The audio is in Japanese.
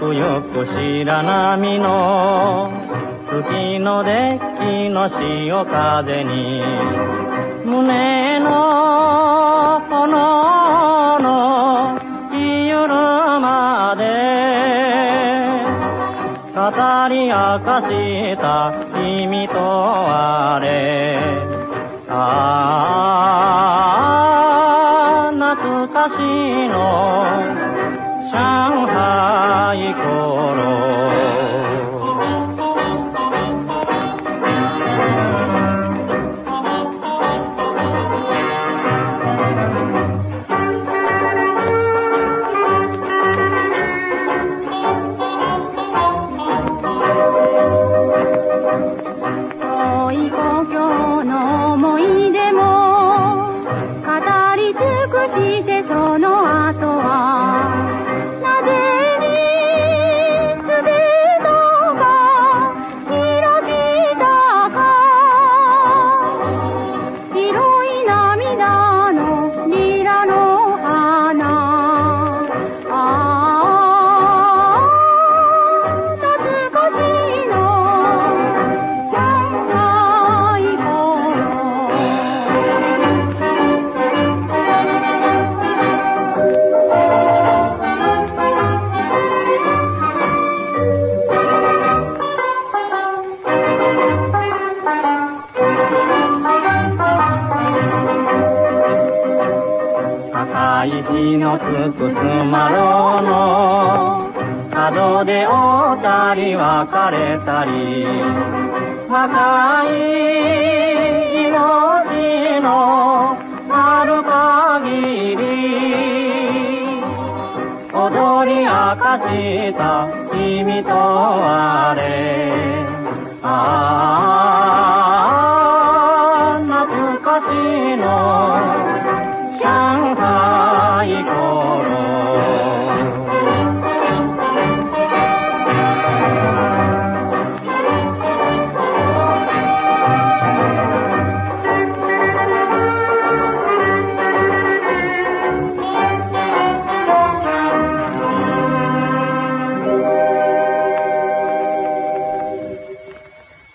くゆく白波の月のデッキの潮風に胸の炎のゆるまで語り明かした君とあれ。ああ懐かしの一个。赤い日の尽くす窓の。角でおたり別れたり。若い命のある限り。踊り明かした君とあれ。ああ懐かしいの。